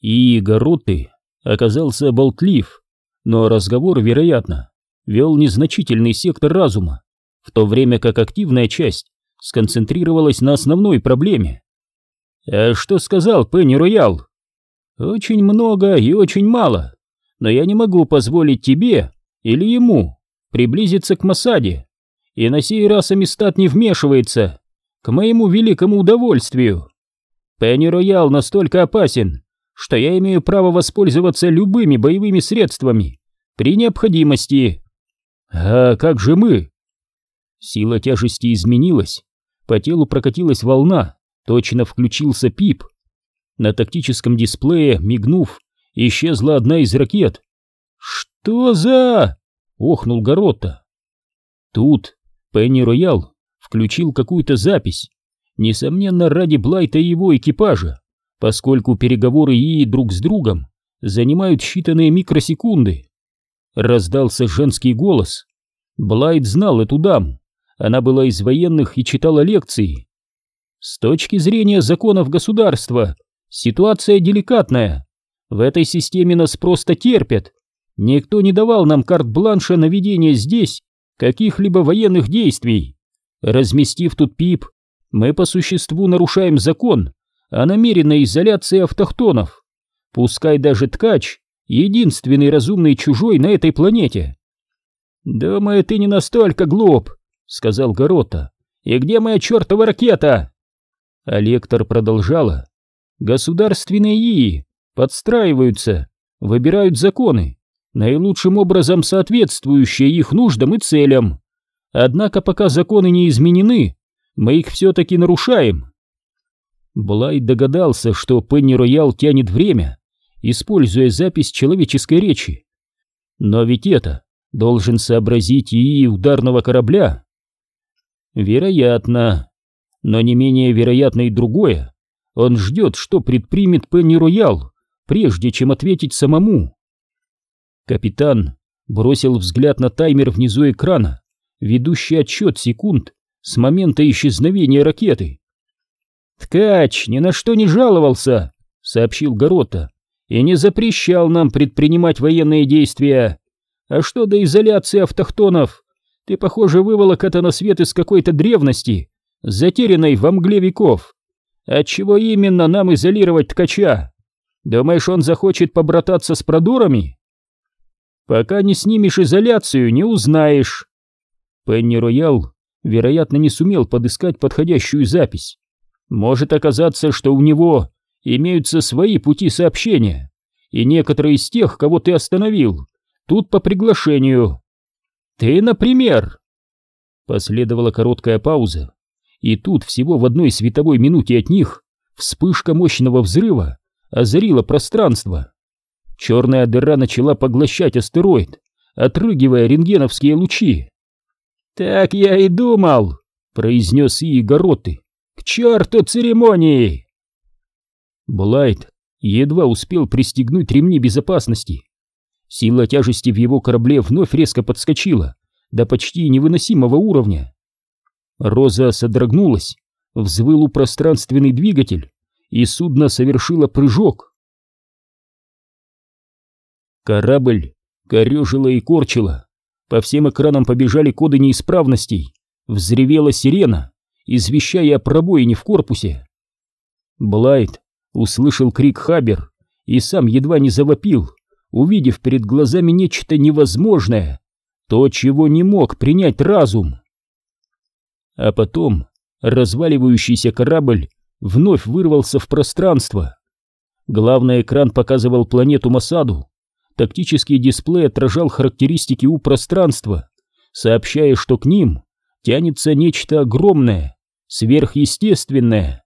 И Гаротты оказался болтлив, но разговор, вероятно, вел незначительный сектор разума, в то время как активная часть сконцентрировалась на основной проблеме. «А что сказал Пенни Роял?» «Очень много и очень мало, но я не могу позволить тебе или ему приблизиться к Масаде, и на сей раз Амистад не вмешивается, к моему великому удовольствию. Пенни Роял настолько опасен, что я имею право воспользоваться любыми боевыми средствами при необходимости. А как же мы? Сила тяжести изменилась, по телу прокатилась волна, точно включился пип. На тактическом дисплее, мигнув, исчезла одна из ракет. «Что за...» — охнул Горотта. Тут Пенни Роял включил какую-то запись, несомненно, ради Блайта и его экипажа, поскольку переговоры ИИ друг с другом занимают считанные микросекунды. Раздался женский голос. Блайт знал эту даму, она была из военных и читала лекции. С точки зрения законов государства, ситуация деликатная. В этой системе нас просто терпят. Никто не давал нам карт-бланша на ведение здесь каких-либо военных действий. Разместив тут ПИП, мы по существу нарушаем закон о намеренной изоляции автохтонов. Пускай даже ткач — единственный разумный чужой на этой планете. «Думаю, ты не настолько глуп», — сказал Горота. «И где моя чертова ракета?» А лектор продолжала. «Государственные ИИ подстраиваются, выбирают законы, наилучшим образом соответствующие их нуждам и целям. Однако пока законы не изменены, мы их все-таки нарушаем. Блайт догадался, что Пенни Роял тянет время, используя запись человеческой речи. Но ведь это должен сообразить и ударного корабля. Вероятно. Но не менее вероятно и другое. Он ждет, что предпримет Пенни Роял, прежде чем ответить самому. Капитан бросил взгляд на таймер внизу экрана, ведущий отсчет секунд с момента исчезновения ракеты. «Ткач ни на что не жаловался», — сообщил Горота, «и не запрещал нам предпринимать военные действия. А что до изоляции автохтонов? Ты, похоже, выволок это на свет из какой-то древности, затерянной во мгле веков. Отчего именно нам изолировать ткача? Думаешь, он захочет побрататься с продурами?» Пока не снимешь изоляцию, не узнаешь. Пенни Роял, вероятно, не сумел подыскать подходящую запись. Может оказаться, что у него имеются свои пути сообщения, и некоторые из тех, кого ты остановил, тут по приглашению. Ты, например. Последовала короткая пауза, и тут всего в одной световой минуте от них вспышка мощного взрыва озарила пространство. Черная дыра начала поглощать астероид, отрыгивая рентгеновские лучи. «Так я и думал», — произнес Игороты. «К черту церемонии!» Блайт едва успел пристегнуть ремни безопасности. Сила тяжести в его корабле вновь резко подскочила до почти невыносимого уровня. Роза содрогнулась, взвыл пространственный двигатель, и судно совершило прыжок. Корабль корежило и корчило. По всем экранам побежали коды неисправностей. Взревела сирена, извещая о пробоине в корпусе. Блайт услышал крик Хабер и сам едва не завопил, увидев перед глазами нечто невозможное, то, чего не мог принять разум. А потом разваливающийся корабль вновь вырвался в пространство. Главный экран показывал планету Масаду, Тактический дисплей отражал характеристики у пространства, сообщая, что к ним тянется нечто огромное, сверхъестественное.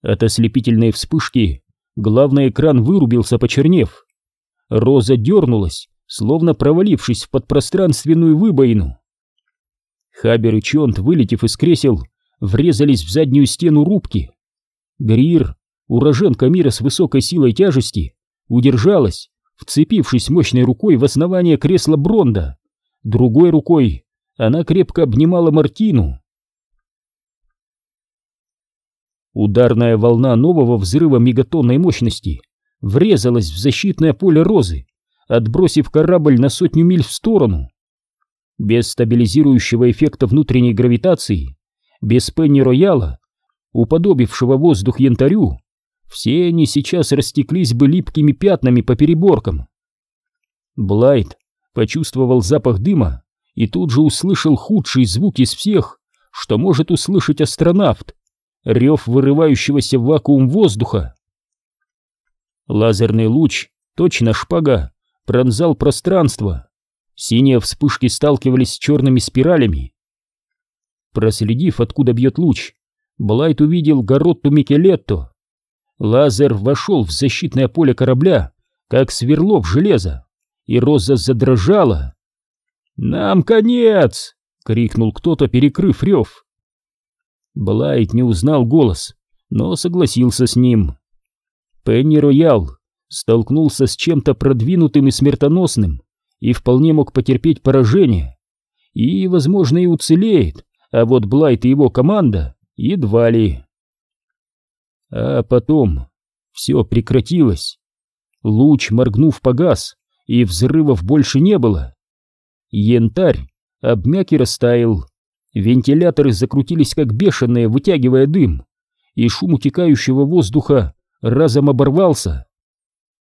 От ослепительной вспышки главный экран вырубился, почернев. Роза дернулась, словно провалившись в подпространственную выбоину. Хабер и Чонт, вылетев из кресел, врезались в заднюю стену рубки. Грир, уроженка мира с высокой силой тяжести, удержалась, вцепившись мощной рукой в основание кресла Бронда. Другой рукой она крепко обнимала Мартину. Ударная волна нового взрыва мегатонной мощности врезалась в защитное поле Розы, отбросив корабль на сотню миль в сторону. Без стабилизирующего эффекта внутренней гравитации, без Пенни Рояла, уподобившего воздух янтарю, все они сейчас растеклись бы липкими пятнами по переборкам. Блайт почувствовал запах дыма и тут же услышал худший звук из всех, что может услышать астронавт — рев вырывающегося в вакуум воздуха. Лазерный луч, точно шпага, пронзал пространство. Синие вспышки сталкивались с черными спиралями. Проследив, откуда бьет луч, Блайт увидел Гарроту Микелетто. Лазер вошел в защитное поле корабля, как сверло в железо, и Роза задрожала. «Нам конец!» — крикнул кто-то, перекрыв рев. Блайт не узнал голос, но согласился с ним. Пенни Роял столкнулся с чем-то продвинутым и смертоносным и вполне мог потерпеть поражение. И, возможно, и уцелеет, а вот Блайт и его команда едва ли. А потом все прекратилось. Луч, моргнув, погас, и взрывов больше не было. Янтарь обмяк и растаял. Вентиляторы закрутились как бешеные, вытягивая дым, и шум утекающего воздуха разом оборвался.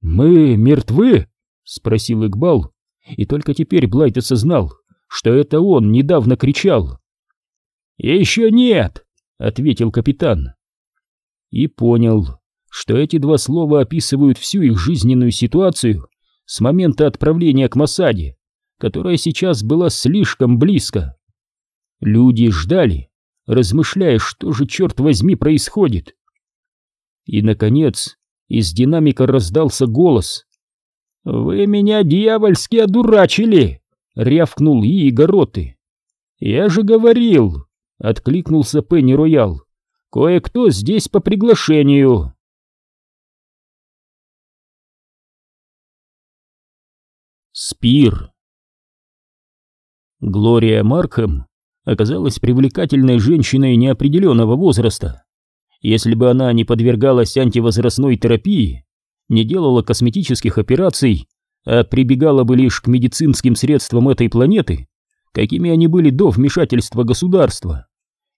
«Мы мертвы?» — спросил Игбал, и только теперь Блайт осознал, что это он недавно кричал. «Еще нет!» — ответил капитан. И понял, что эти два слова описывают всю их жизненную ситуацию с момента отправления к Масаде, которая сейчас была слишком близко. Люди ждали, размышляя, что же, черт возьми, происходит. И, наконец, из динамика раздался голос. «Вы меня дьявольски одурачили!» — рявкнул Иегороты. «Я же говорил!» — откликнулся Пенни Роял. «Кое-кто здесь по приглашению!» Спир Глория Маркхэм оказалась привлекательной женщиной неопределенного возраста. Если бы она не подвергалась антивозрастной терапии, не делала косметических операций, а прибегала бы лишь к медицинским средствам этой планеты, какими они были до вмешательства государства,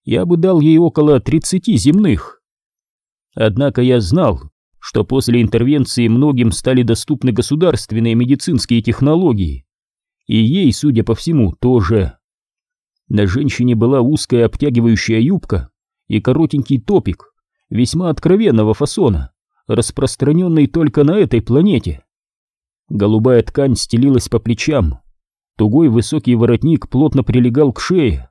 я бы дал ей около 30 земных. Однако я знал, что после интервенции многим стали доступны государственные медицинские технологии, и ей, судя по всему, тоже. На женщине была узкая обтягивающая юбка и коротенький топик, весьма откровенного фасона, распространенный только на этой планете. Голубая ткань стелилась по плечам, тугой высокий воротник плотно прилегал к шее,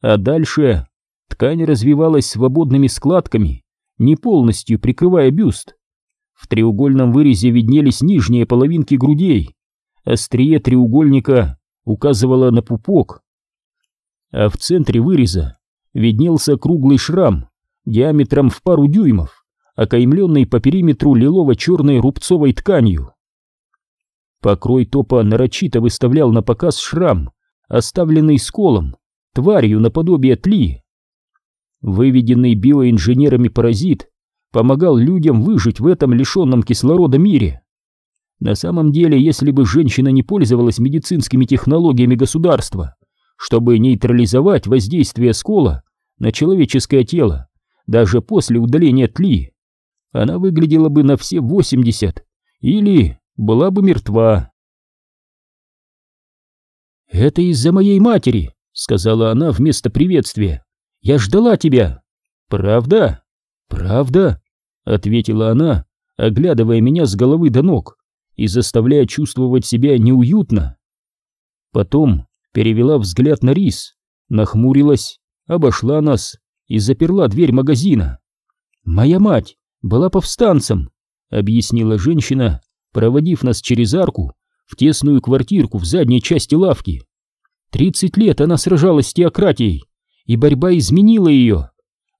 а дальше ткань развивалась свободными складками, не полностью прикрывая бюст. В треугольном вырезе виднелись нижние половинки грудей, острие треугольника указывало на пупок, а в центре выреза виднелся круглый шрам, диаметром в пару дюймов, окаймленный по периметру лилово-черной рубцовой тканью. Покрой топа нарочито выставлял на показ шрам, оставленный сколом, тварью наподобие тли. Выведенный биоинженерами паразит помогал людям выжить в этом лишенном кислорода мире. На самом деле, если бы женщина не пользовалась медицинскими технологиями государства, чтобы нейтрализовать воздействие скола на человеческое тело, даже после удаления тли, она выглядела бы на все 80 или была бы мертва. «Это из-за моей матери», — сказала она вместо приветствия. «Я ждала тебя». «Правда?» «Правда?» — ответила она, оглядывая меня с головы до ног и заставляя чувствовать себя неуютно. Потом перевела взгляд на рис, нахмурилась, обошла нас и заперла дверь магазина. «Моя мать была повстанцем», — объяснила женщина, проводив нас через арку в тесную квартирку в задней части лавки. Тридцать лет она сражалась с теократией, и борьба изменила ее.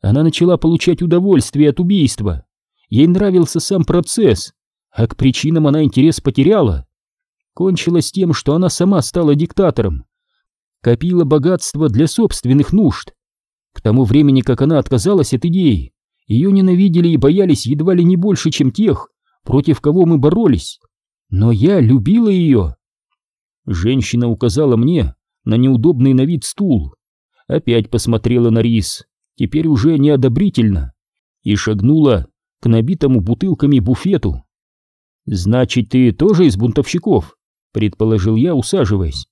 Она начала получать удовольствие от убийства. Ей нравился сам процесс, а к причинам она интерес потеряла. Кончилось тем, что она сама стала диктатором, копила богатство для собственных нужд, к тому времени, как она отказалась от идеи, ее ненавидели и боялись едва ли не больше, чем тех, против кого мы боролись. Но я любила ее. Женщина указала мне на неудобный на вид стул. Опять посмотрела на рис, теперь уже неодобрительно, и шагнула к набитому бутылками буфету. «Значит, ты тоже из бунтовщиков?» — предположил я, усаживаясь.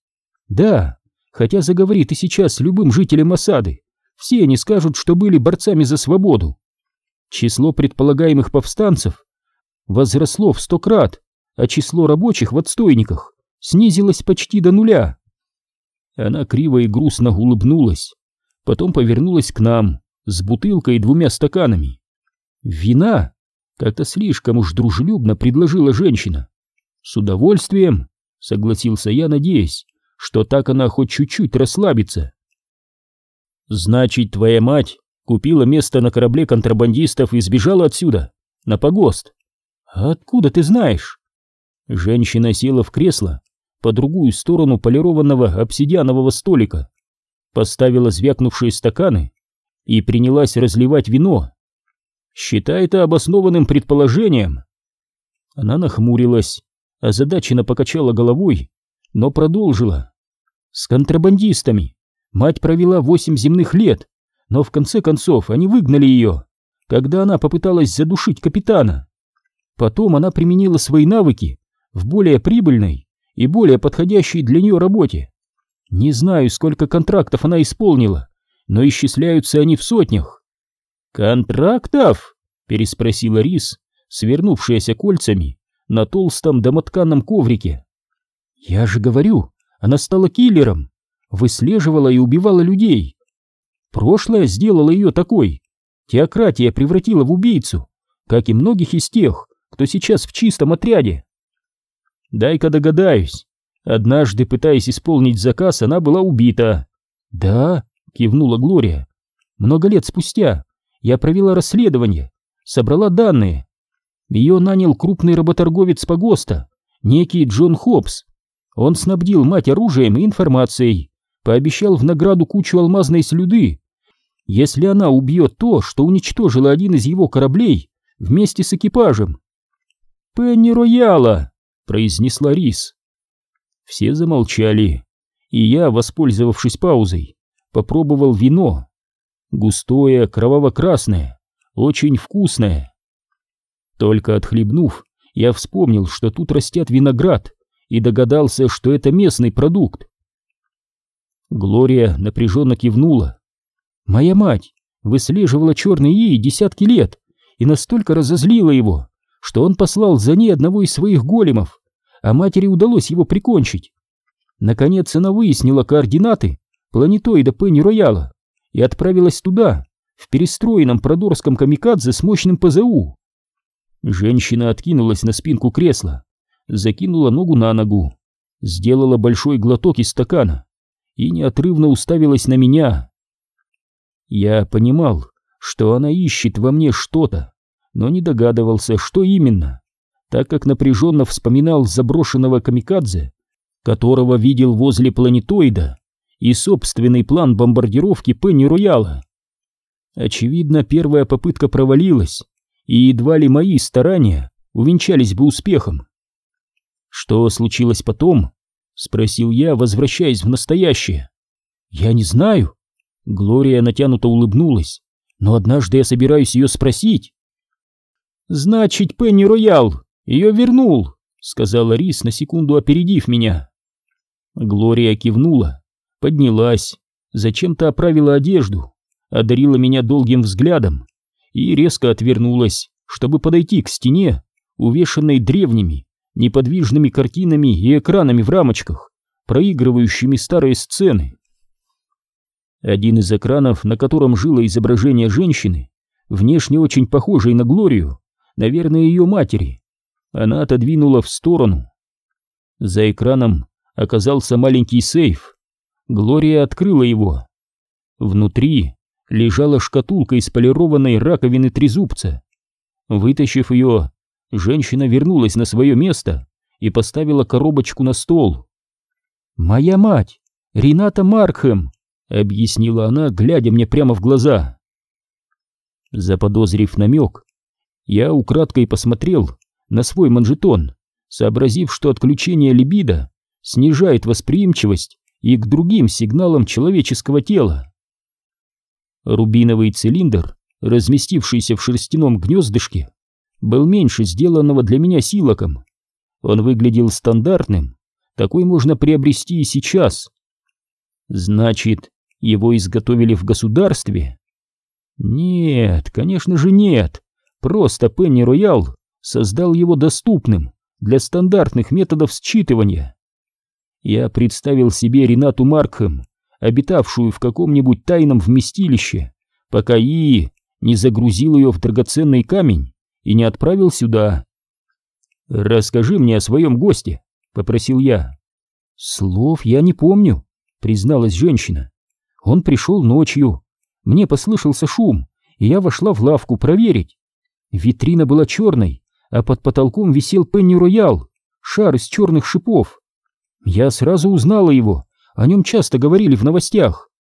«Да, хотя заговори ты сейчас с любым жителем осады, все они скажут, что были борцами за свободу. Число предполагаемых повстанцев возросло в сто крат, а число рабочих в отстойниках снизилось почти до нуля. Она криво и грустно улыбнулась, потом повернулась к нам с бутылкой и двумя стаканами. «Вина?» — как-то слишком уж дружелюбно предложила женщина. «С удовольствием», — согласился я, надеясь, что так она хоть чуть-чуть расслабится. «Значит, твоя мать купила место на корабле контрабандистов и сбежала отсюда, на погост?» «Откуда ты знаешь?» Женщина села в кресло по другую сторону полированного обсидианового столика, поставила звякнувшие стаканы и принялась разливать вино. Считай это обоснованным предположением. Она нахмурилась, озадаченно покачала головой, но продолжила. С контрабандистами мать провела восемь земных лет, но в конце концов они выгнали ее, когда она попыталась задушить капитана. Потом она применила свои навыки в более прибыльной и более подходящей для нее работе. Не знаю, сколько контрактов она исполнила, но исчисляются они в сотнях. «Контрактов?» — переспросила Рис, свернувшаяся кольцами на толстом домотканном коврике. «Я же говорю, она стала киллером, выслеживала и убивала людей. Прошлое сделало ее такой. Теократия превратила в убийцу, как и многих из тех, кто сейчас в чистом отряде. Дай-ка догадаюсь. Однажды, пытаясь исполнить заказ, она была убита. Да, кивнула Глория. Много лет спустя я провела расследование, собрала данные. Ее нанял крупный работорговец Погоста, некий Джон Хопс. Он снабдил мать оружием и информацией, пообещал в награду кучу алмазной слюды. Если она убьет то, что уничтожило один из его кораблей вместе с экипажем, «Пенни Рояла!» — произнесла Рис. Все замолчали, и я, воспользовавшись паузой, попробовал вино. Густое, кроваво-красное, очень вкусное. Только отхлебнув, я вспомнил, что тут растет виноград, и догадался, что это местный продукт. Глория напряженно кивнула. «Моя мать выслеживала черный ей десятки лет и настолько разозлила его, что он послал за ней одного из своих големов, а матери удалось его прикончить. Наконец она выяснила координаты планетоида Пенни-Рояла и отправилась туда, в перестроенном продорском камикадзе с мощным ПЗУ. Женщина откинулась на спинку кресла, закинула ногу на ногу, сделала большой глоток из стакана и неотрывно уставилась на меня. Я понимал, что она ищет во мне что-то, но не догадывался, что именно, так как напряженно вспоминал заброшенного камикадзе, которого видел возле планетоида, и собственный план бомбардировки Пенни-Рояла. Очевидно, первая попытка провалилась, и едва ли мои старания увенчались бы успехом. «Что случилось потом?» — спросил я, возвращаясь в настоящее. «Я не знаю». Глория натянуто улыбнулась. «Но однажды я собираюсь ее спросить». «Значит, Пенни Роял ее вернул», — сказала Рис, на секунду опередив меня. Глория кивнула, поднялась, зачем-то оправила одежду, одарила меня долгим взглядом и резко отвернулась, чтобы подойти к стене, увешанной древними, неподвижными картинами и экранами в рамочках, проигрывающими старые сцены. Один из экранов, на котором жило изображение женщины, внешне очень похожей на Глорию, наверное, ее матери. Она отодвинула в сторону. За экраном оказался маленький сейф. Глория открыла его. Внутри лежала шкатулка из полированной раковины трезубца. Вытащив ее, женщина вернулась на свое место и поставила коробочку на стол. «Моя мать, Рената Маркхэм», — объяснила она, глядя мне прямо в глаза. Заподозрив намек, я украдкой посмотрел на свой манжетон, сообразив, что отключение либидо снижает восприимчивость и к другим сигналам человеческого тела. Рубиновый цилиндр, разместившийся в шерстяном гнездышке, был меньше сделанного для меня силоком. Он выглядел стандартным, такой можно приобрести и сейчас. Значит, его изготовили в государстве? Нет, конечно же нет. Просто Пенни Роял создал его доступным для стандартных методов считывания. Я представил себе Ренату Маркхэм, обитавшую в каком-нибудь тайном вместилище, пока И не загрузил ее в драгоценный камень и не отправил сюда. «Расскажи мне о своем госте», — попросил я. «Слов я не помню», — призналась женщина. «Он пришел ночью. Мне послышался шум, и я вошла в лавку проверить. Витрина была черной, а под потолком висел пенни-роял, шар из черных шипов. Я сразу узнала его, о нем часто говорили в новостях.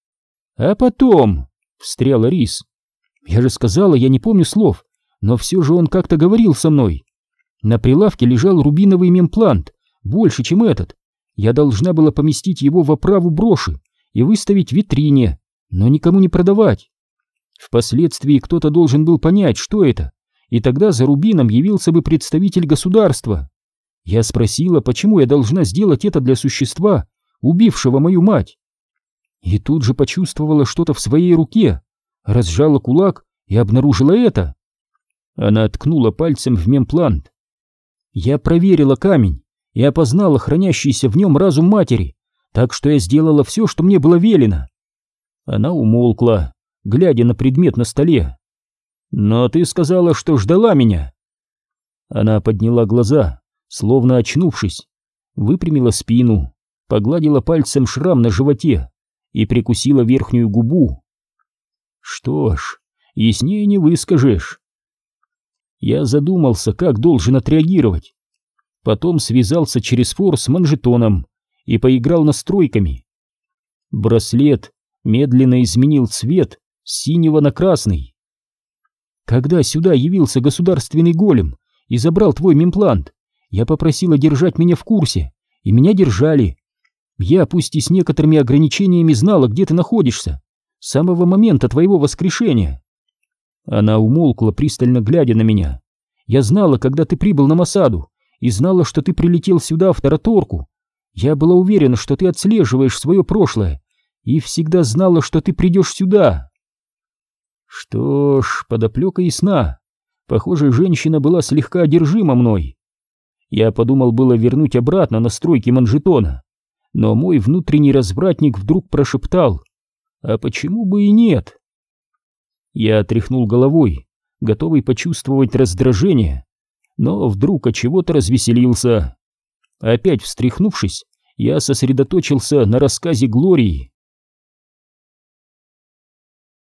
А потом, — встряла Рис, — я же сказала, я не помню слов, но все же он как-то говорил со мной. На прилавке лежал рубиновый мемплант, больше, чем этот. Я должна была поместить его в оправу броши и выставить в витрине, но никому не продавать. Впоследствии кто-то должен был понять, что это, и тогда за рубином явился бы представитель государства. Я спросила, почему я должна сделать это для существа, убившего мою мать. И тут же почувствовала что-то в своей руке, разжала кулак и обнаружила это. Она ткнула пальцем в мемплант. Я проверила камень и опознала хранящийся в нем разум матери, так что я сделала все, что мне было велено. Она умолкла, глядя на предмет на столе. «Но ты сказала, что ждала меня». Она подняла глаза, словно очнувшись, выпрямила спину, погладила пальцем шрам на животе и прикусила верхнюю губу. Что ж, яснее не выскажешь. Я задумался, как должен отреагировать. Потом связался через фор с манжетоном и поиграл настройками. Браслет медленно изменил цвет с синего на красный. Когда сюда явился государственный голем и забрал твой мемплант, я попросила держать меня в курсе, и меня держали. Я, пусть и с некоторыми ограничениями, знала, где ты находишься, с самого момента твоего воскрешения. Она умолкла, пристально глядя на меня. Я знала, когда ты прибыл на Масаду, и знала, что ты прилетел сюда, в Тараторку. Я была уверена, что ты отслеживаешь свое прошлое, и всегда знала, что ты придешь сюда. Что ж, подоплека ясна. Похоже, женщина была слегка одержима мной. Я подумал было вернуть обратно настройки манжетона, но мой внутренний развратник вдруг прошептал, а почему бы и нет? Я тряхнул головой, готовый почувствовать раздражение, но вдруг от чего-то развеселился. Опять встряхнувшись, я сосредоточился на рассказе Глории.